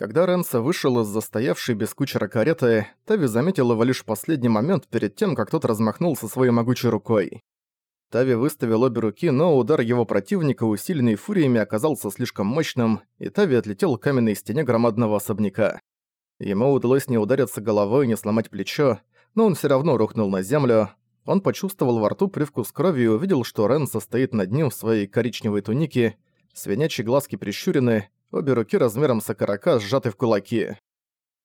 Когда Ренса вышел из застоявшей без кучера кареты, Тави заметил его лишь в последний момент перед тем, как тот размахнулся своей могучей рукой. Тави выставил обе руки, но удар его противника, усиленный фуриями, оказался слишком мощным, и Тави отлетел к каменной стене громадного особняка. Ему удалось не удариться головой и не сломать плечо, но он все равно рухнул на землю. Он почувствовал во рту привкус крови и увидел, что Рен состоит над ним в своей коричневой тунике, свинячьи глазки прищурены, обе руки размером с окорока сжаты в кулаки.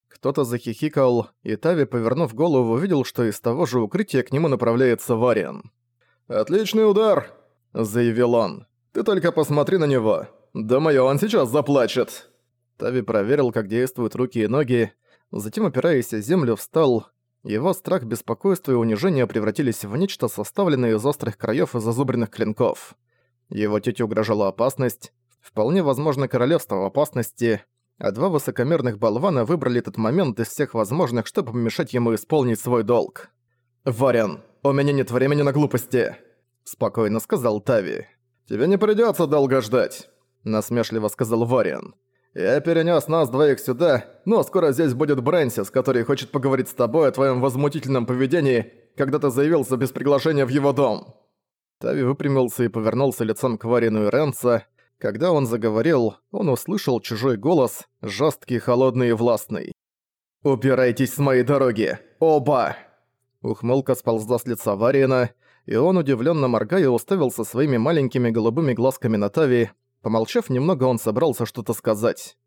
Кто-то захихикал, и Тави, повернув голову, увидел, что из того же укрытия к нему направляется Вариан. «Отличный удар!» – заявил он. «Ты только посмотри на него! Думаю, он сейчас заплачет!» Тави проверил, как действуют руки и ноги, затем, опираясь о землю, встал. Его страх, беспокойство и унижение превратились в нечто составленное из острых краев и зазубренных клинков. Его тете угрожала опасность, вполне возможно королевство в опасности, а два высокомерных болвана выбрали этот момент из всех возможных, чтобы помешать ему исполнить свой долг. «Варян, у меня нет времени на глупости», — спокойно сказал Тави. «Тебе не придётся долго ждать», — насмешливо сказал Вариан. «Я перенёс нас двоих сюда, но скоро здесь будет Брэнсис, который хочет поговорить с тобой о твоём возмутительном поведении, когда ты заявился без приглашения в его дом». Тави выпрямился и повернулся лицом к Варину и Ренца. Когда он заговорил, он услышал чужой голос, жесткий, холодный и властный. «Убирайтесь с моей дороги! Оба!» Ухмылка сползла с лица Вариена, и он, удивленно моргая, уставился своими маленькими голубыми глазками на Тави. Помолчав немного, он собрался что-то сказать.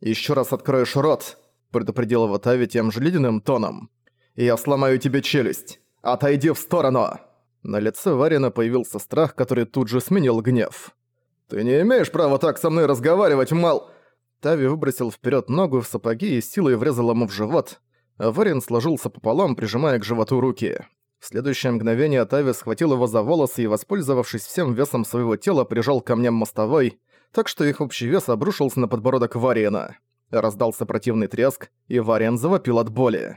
Еще раз откроешь рот», — предупредил его Тави тем же ледяным тоном. «Я сломаю тебе челюсть! Отойди в сторону!» На лице Варина появился страх, который тут же сменил гнев. «Ты не имеешь права так со мной разговаривать, мал...» Тави выбросил вперед ногу в сапоги и силой врезал ему в живот, Варин сложился пополам, прижимая к животу руки. В следующее мгновение Тави схватил его за волосы и, воспользовавшись всем весом своего тела, прижал к камням мостовой, так что их общий вес обрушился на подбородок Вариена. Раздался противный треск, и Вариен завопил от боли.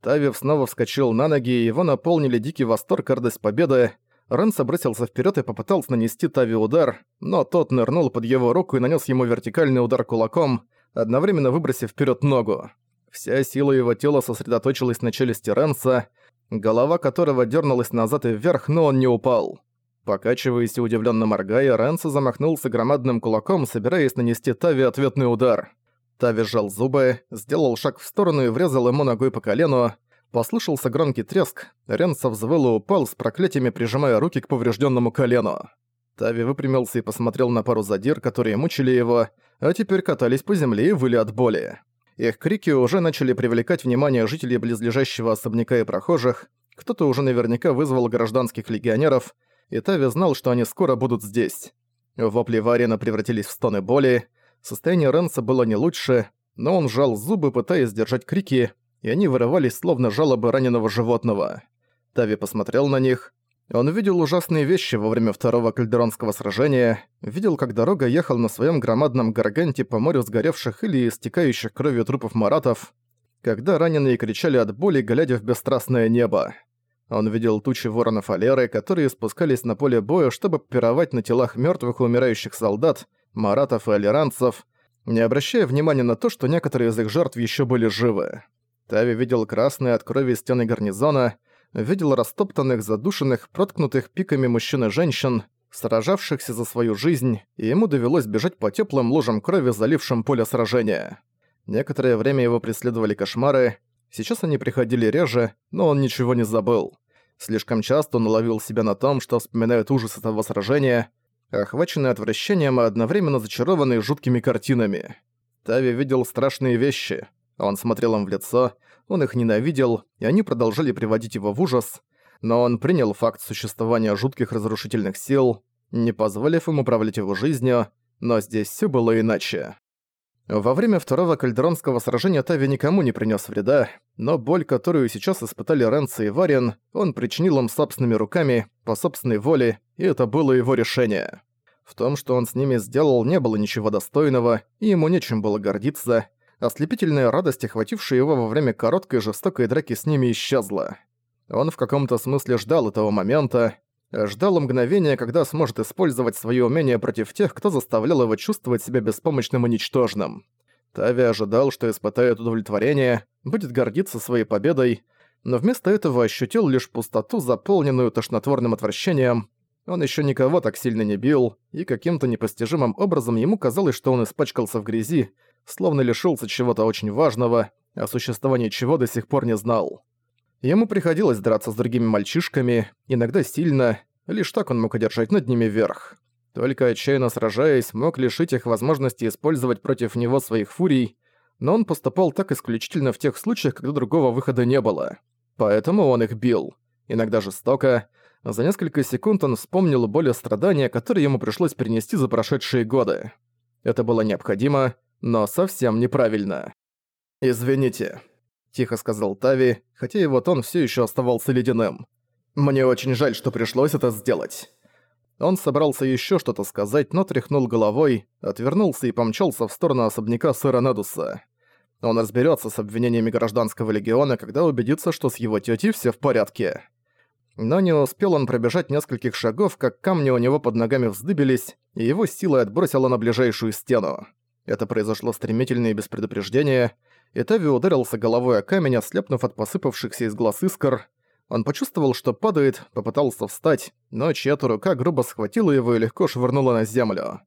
Тавив снова вскочил на ноги, и его наполнили дикий восторг радость победы. Рэнс бросился вперед и попытался нанести Тави удар, но тот нырнул под его руку и нанес ему вертикальный удар кулаком, одновременно выбросив вперед ногу. Вся сила его тела сосредоточилась на челюсти Ренса, голова которого дернулась назад и вверх, но он не упал. Покачиваясь и удивленно моргая, Ренса замахнулся громадным кулаком, собираясь нанести Тави ответный удар. Тави сжал зубы, сделал шаг в сторону и врезал ему ногой по колену. Послышался громкий треск, Ренса взвыл и упал с проклятиями, прижимая руки к поврежденному колену. Тави выпрямился и посмотрел на пару задир, которые мучили его, а теперь катались по земле и выли от боли. Их крики уже начали привлекать внимание жителей близлежащего особняка и прохожих, кто-то уже наверняка вызвал гражданских легионеров, и Тави знал, что они скоро будут здесь. Вопли Варина превратились в стоны боли, состояние Ренса было не лучше, но он сжал зубы, пытаясь сдержать крики, и они вырывались словно жалобы раненого животного. Тави посмотрел на них, он видел ужасные вещи во время второго кальдеронского сражения, видел, как дорога ехал на своем громадном гарганте по морю сгоревших или истекающих кровью трупов маратов, когда раненые кричали от боли, глядя в бесстрастное небо. Он видел тучи воронов Алеры, которые спускались на поле боя, чтобы пировать на телах мертвых и умирающих солдат, маратов и алиранцев, не обращая внимания на то, что некоторые из их жертв еще были живы. Тави видел красные от крови стены гарнизона, видел растоптанных, задушенных, проткнутых пиками мужчин и женщин, сражавшихся за свою жизнь, и ему довелось бежать по теплым лужам крови, залившим поле сражения. Некоторое время его преследовали кошмары, сейчас они приходили реже, но он ничего не забыл. Слишком часто он ловил себя на том, что вспоминает ужас этого сражения, охваченный отвращением и одновременно зачарованный жуткими картинами. Тави видел страшные вещи. Он смотрел им в лицо, он их ненавидел, и они продолжали приводить его в ужас, но он принял факт существования жутких разрушительных сил, не позволив им управлять его жизнью, но здесь все было иначе. Во время второго кальдеронского сражения Тави никому не принес вреда, но боль, которую сейчас испытали Ренци и Варен, он причинил им собственными руками, по собственной воле, и это было его решение. В том, что он с ними сделал, не было ничего достойного, и ему нечем было гордиться, Ослепительная радость, охватившая его во время короткой жестокой драки с ними, исчезла. Он в каком-то смысле ждал этого момента, ждал мгновения, когда сможет использовать свои умения против тех, кто заставлял его чувствовать себя беспомощным и ничтожным. Тави ожидал, что испытает удовлетворение, будет гордиться своей победой, но вместо этого ощутил лишь пустоту, заполненную тошнотворным отвращением. Он еще никого так сильно не бил, и каким-то непостижимым образом ему казалось, что он испачкался в грязи, словно лишился чего-то очень важного, о существовании чего до сих пор не знал. Ему приходилось драться с другими мальчишками, иногда сильно, лишь так он мог одержать над ними верх. Только отчаянно сражаясь, мог лишить их возможности использовать против него своих фурий, но он поступал так исключительно в тех случаях, когда другого выхода не было. Поэтому он их бил. Иногда жестоко. За несколько секунд он вспомнил боль и страдания, которые ему пришлось перенести за прошедшие годы. Это было необходимо, но совсем неправильно. «Извините», — тихо сказал Тави, хотя его тон все еще оставался ледяным. «Мне очень жаль, что пришлось это сделать». Он собрался еще что-то сказать, но тряхнул головой, отвернулся и помчался в сторону особняка сэра Недуса. Он разберется с обвинениями гражданского легиона, когда убедится, что с его тетей все в порядке. Но не успел он пробежать нескольких шагов, как камни у него под ногами вздыбились, и его силой отбросило на ближайшую стену. Это произошло стремительно и без предупреждения, и Тави ударился головой о камень, ослепнув от посыпавшихся из глаз искр, он почувствовал, что падает, попытался встать, но чья-то рука грубо схватила его и легко швырнула на землю.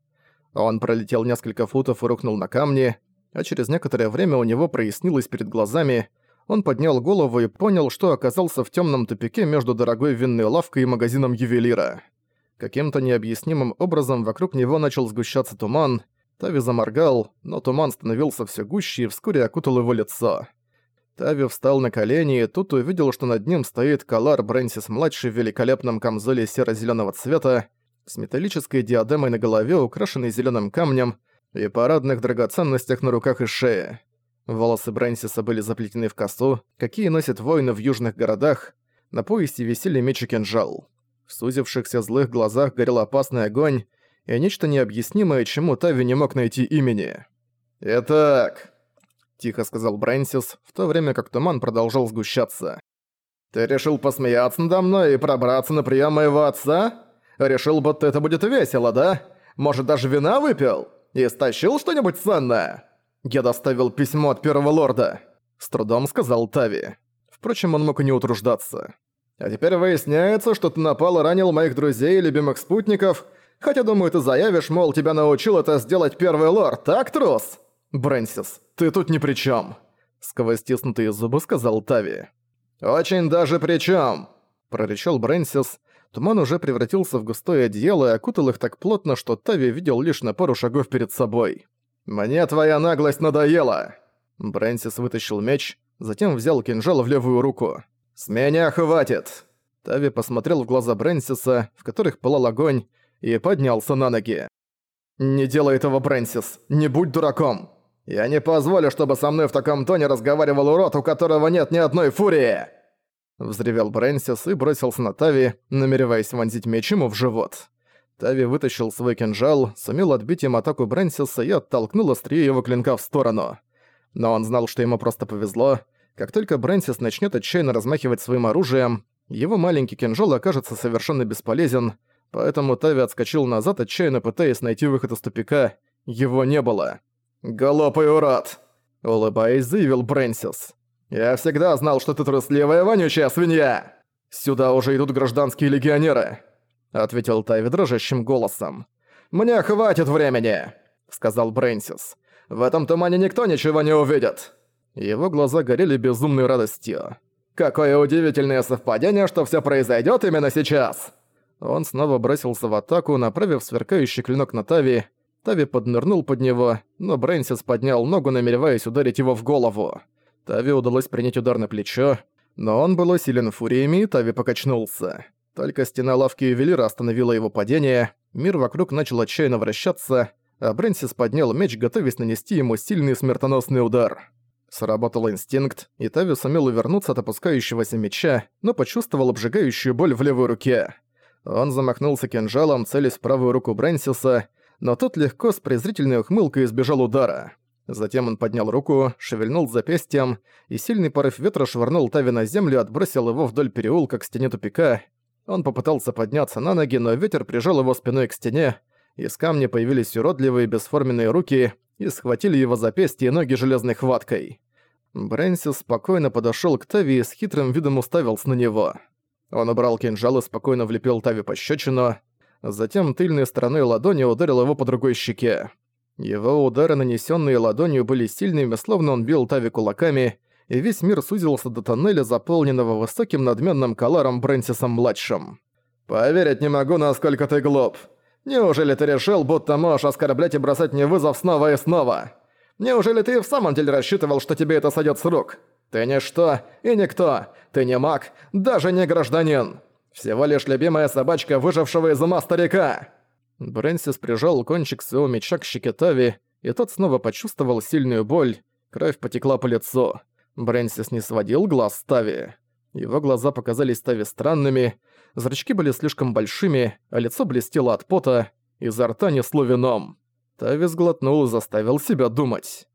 Он пролетел несколько футов и рухнул на камни, а через некоторое время у него прояснилось перед глазами. Он поднял голову и понял, что оказался в темном тупике между дорогой винной лавкой и магазином ювелира. Каким-то необъяснимым образом вокруг него начал сгущаться туман. Тави заморгал, но туман становился все гуще и вскоре окутал его лицо. Тави встал на колени и тут увидел, что над ним стоит Калар Брэнсис-младший в великолепном камзоле серо-зелёного цвета, с металлической диадемой на голове, украшенной зелёным камнем, и парадных драгоценностях на руках и шее. Волосы Брэнсиса были заплетены в косу, какие носят воины в южных городах, на поясе висели меч и кинжал. В сузившихся злых глазах горел опасный огонь, и нечто необъяснимое, чему Тави не мог найти имени. «Итак», — тихо сказал Брэнсис, в то время как туман продолжал сгущаться. «Ты решил посмеяться надо мной и пробраться на прием моего отца? Решил, будто это будет весело, да? Может, даже вина выпил? И стащил что-нибудь ценное?» «Я доставил письмо от первого лорда», — с трудом сказал Тави. Впрочем, он мог и не утруждаться. «А теперь выясняется, что ты напал и ранил моих друзей и любимых спутников, хотя, думаю, ты заявишь, мол, тебя научил это сделать первый лорд, так, трус?» «Брэнсис, ты тут ни при чем, сквозь стиснутые зубы сказал Тави. «Очень даже при чем, прорычал Брэнсис. Туман уже превратился в густое одеяло и окутал их так плотно, что Тави видел лишь на пару шагов перед собой. «Мне твоя наглость надоела!» Брэнсис вытащил меч, затем взял кинжал в левую руку. «С меня хватит!» Тави посмотрел в глаза Брэнсиса, в которых пылал огонь, и поднялся на ноги. «Не делай этого, Брэнсис! Не будь дураком! «Я не позволю, чтобы со мной в таком тоне разговаривал урод, у которого нет ни одной фурии!» Взревел Брэнсис и бросился на Тави, намереваясь вонзить меч ему в живот. Тави вытащил свой кинжал, сумел отбить им атаку Брэнсиса и оттолкнул острие его клинка в сторону. Но он знал, что ему просто повезло. Как только Брэнсис начнет отчаянно размахивать своим оружием, его маленький кинжал окажется совершенно бесполезен, поэтому Тави отскочил назад, отчаянно пытаясь найти выход из тупика. Его не было. «Голопый урод!» — улыбаясь, заявил Брэнсис. «Я всегда знал, что ты трусливая вонючая свинья!» «Сюда уже идут гражданские легионеры», — ответил Тайви дрожащим голосом. «Мне хватит времени», — сказал Брэнсис. «В этом тумане никто ничего не увидит». Его глаза горели безумной радостью. «Какое удивительное совпадение, что всё произойдёт именно сейчас!» Он снова бросился в атаку, направив сверкающий клинок на Тави, Тави поднырнул под него, но Брэнсис поднял ногу, намереваясь ударить его в голову. Тави удалось принять удар на плечо, но он был усилен фуриями, и Тави покачнулся. Только стена лавки ювелира остановила его падение, мир вокруг начал отчаянно вращаться, а Брэнсис поднял меч, готовясь нанести ему сильный смертоносный удар. Сработал инстинкт, и Тави сумел увернуться от опускающегося меча, но почувствовал обжигающую боль в левой руке. Он замахнулся кинжалом, целясь в правую руку Брэнсиса, но тот легко с презрительной ухмылкой избежал удара. Затем он поднял руку, шевельнул запястьем, и сильный порыв ветра швырнул Тави на землю отбросил его вдоль переулка к стене тупика. Он попытался подняться на ноги, но ветер прижал его спиной к стене, из камня появились уродливые бесформенные руки, и схватили его запястья и ноги железной хваткой. Брэнсис спокойно подошёл к Тави и с хитрым видом уставился на него. Он убрал кинжал и спокойно влепил Тави пощечину, затем тыльной стороной ладони ударил его по другой щеке. Его удары, нанесенные ладонью, были сильными, словно он бил Тави кулаками, и весь мир сузился до тоннеля, заполненного высоким надменным коларом Брэнсисом-младшим. «Поверить не могу, насколько ты глуп. Неужели ты решил, будто можешь оскорблять и бросать мне вызов снова и снова? Неужели ты в самом деле рассчитывал, что тебе это сойдет с рук? Ты ничто и никто. Ты не маг, даже не гражданин. Всего лишь любимая собачка выжившего из ума старика». Брэнсис прижал кончик своего меча к щеке Тави, и тот снова почувствовал сильную боль, кровь потекла по лицу. Брэнсис не сводил глаз с Тави. Его глаза показались Тави странными, зрачки были слишком большими, а лицо блестело от пота, изо рта несло вином. Тави сглотнул и заставил себя думать.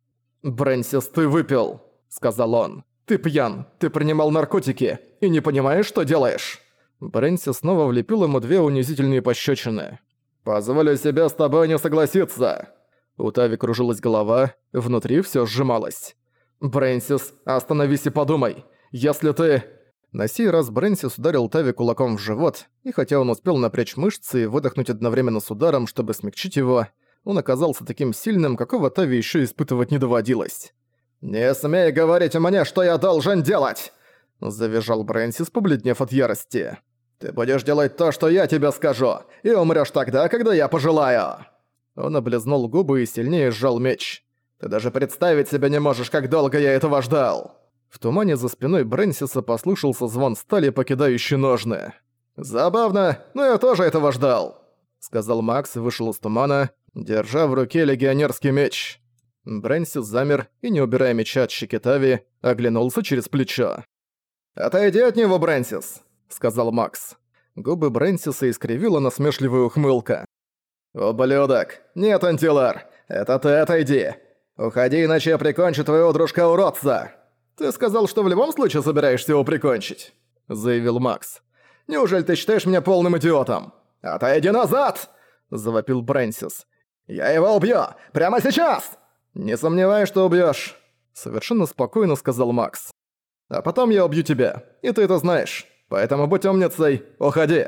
«Брэнсис, ты выпил!» — сказал он. «Ты пьян, ты принимал наркотики и не понимаешь, что делаешь!» Брэнсис снова влепил ему две унизительные пощечины. «Позволю себе с тобой не согласиться!» У Тави кружилась голова, внутри всё сжималось. «Брэнсис, остановись и подумай! Если ты...» На сей раз Брэнсис ударил Тави кулаком в живот, и хотя он успел напрячь мышцы и выдохнуть одновременно с ударом, чтобы смягчить его, он оказался таким сильным, какого Тави еще испытывать не доводилось. «Не смей говорить мне, что я должен делать!» Завизжал Брэнсис, побледнев от ярости. «Ты будешь делать то, что я тебе скажу, и умрёшь тогда, когда я пожелаю!» Он облизнул губы и сильнее сжал меч. «Ты даже представить себе не можешь, как долго я этого ждал!» В тумане за спиной Брэнсиса послышался звон стали, покидающий ножны. «Забавно, но я тоже этого ждал!» Сказал Макс и вышел из тумана, держа в руке легионерский меч. Брэнсис замер и, не убирая меча от щеки Тави, оглянулся через плечо. «Отойди от него, Брэнсис!» — сказал Макс. Губы Брэнсиса искривила насмешливая ухмылка. «Ублюдок! Нет, Антилар! Это ты отойди! Уходи, иначе я прикончу твоего дружка-уродца!» «Ты сказал, что в любом случае собираешься его прикончить», — заявил Макс. «Неужели ты считаешь меня полным идиотом?» «Отойди назад!» — завопил Брэнсис. «Я его убью! Прямо сейчас!» «Не сомневаюсь, что убьёшь», — совершенно спокойно сказал Макс. «А потом я убью тебя, и ты это знаешь. Поэтому будь умницей, уходи!»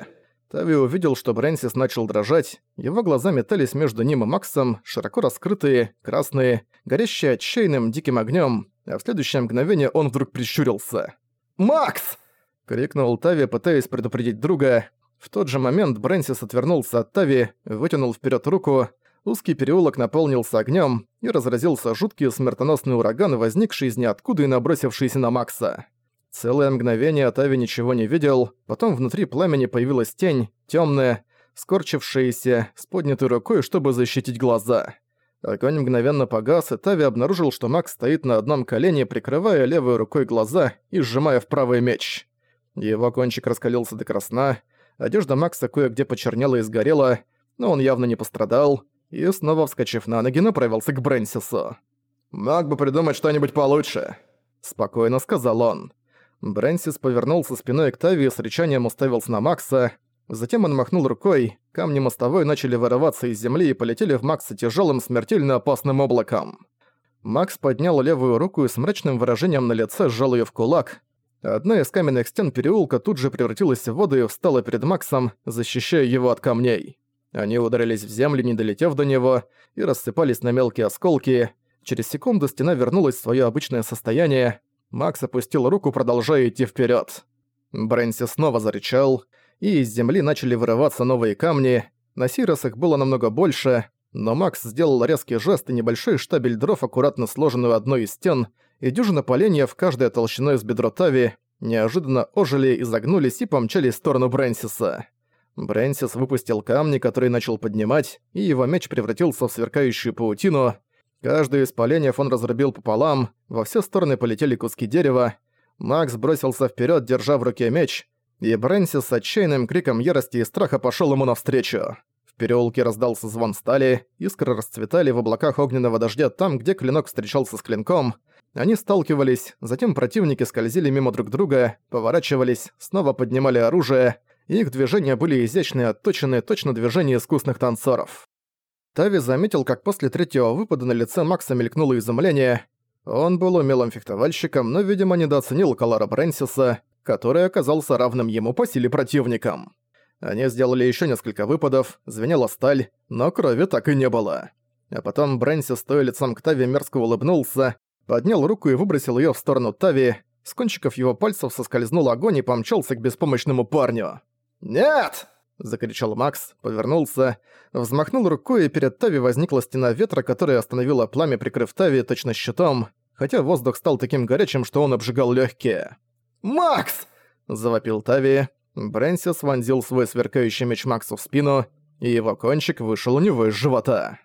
Тави увидел, что Брэнсис начал дрожать, его глаза метались между ним и Максом, широко раскрытые, красные, горящие отчаянным диким огнем, а в следующее мгновение он вдруг прищурился. «Макс!» — крикнул Тави, пытаясь предупредить друга. В тот же момент Брэнсис отвернулся от Тави, вытянул вперед руку, узкий переулок наполнился огнем и разразился жуткий смертоносный ураган, возникший из ниоткуда и набросившийся на Макса. Целое мгновение Тави ничего не видел, потом внутри пламени появилась тень, темная, скорчившаяся, с поднятой рукой, чтобы защитить глаза. Огонь мгновенно погас, и Тави обнаружил, что Макс стоит на одном колене, прикрывая левой рукой глаза и сжимая в правый меч. Его кончик раскалился до красна, одежда Макса кое-где почернела и сгорела, но он явно не пострадал, и снова вскочив на ноги, направился к Брэнсису. «Мог бы придумать что-нибудь получше», — спокойно сказал он. Брэнсис повернулся спиной к Тави и с рычанием уставился на Макса. Затем он махнул рукой, камни мостовой начали вырываться из земли и полетели в Макса тяжелым смертельно опасным облаком. Макс поднял левую руку и с мрачным выражением на лице сжал ее в кулак. Одна из каменных стен переулка тут же превратилась в воду и встала перед Максом, защищая его от камней. Они ударились в землю, не долетев до него, и рассыпались на мелкие осколки. Через секунду стена вернулась в свое обычное состояние. Макс опустил руку, продолжая идти вперед. Брэнси снова зарычал, и из земли начали вырываться новые камни. На раз их было намного больше, но Макс сделал резкий жест, и небольшой штабель дров, аккуратно сложенный у одной из стен, и дюжина поленьев, каждая толщиной с бедро Тави, неожиданно ожили, изогнулись и помчались в сторону Брэнсиса. Брэнсис выпустил камни, которые начал поднимать, и его меч превратился в сверкающую паутину. Каждое из поленьев он разрубил пополам, во все стороны полетели куски дерева. Макс бросился вперед, держа в руке меч, и Брэнсис с отчаянным криком ярости и страха пошел ему навстречу. В переулке раздался звон стали, искры расцветали в облаках огненного дождя там, где клинок встречался с клинком. Они сталкивались, затем противники скользили мимо друг друга, поворачивались, снова поднимали оружие, их движения были изящные, отточенные точно движения искусных танцоров. Тави заметил, как после третьего выпада на лице Макса мелькнуло изумление. Он был умелым фехтовальщиком, но, видимо, недооценил Калара Брэнсиса, который оказался равным ему по силе противником. Они сделали еще несколько выпадов, звенела сталь, но крови так и не было. А потом Брэнсис, стоя лицом к Тави, мерзко улыбнулся, поднял руку и выбросил ее в сторону Тави. С кончиков его пальцев соскользнул огонь и помчался к беспомощному парню. «Нет!» — закричал Макс, повернулся, взмахнул рукой, и перед Тави возникла стена ветра, которая остановила пламя, прикрыв Тави точно щитом, хотя воздух стал таким горячим, что он обжигал легкие. «Макс!» — завопил Тави. Брэнсис вонзил свой сверкающий меч Максу в спину, и его кончик вышел у него из живота.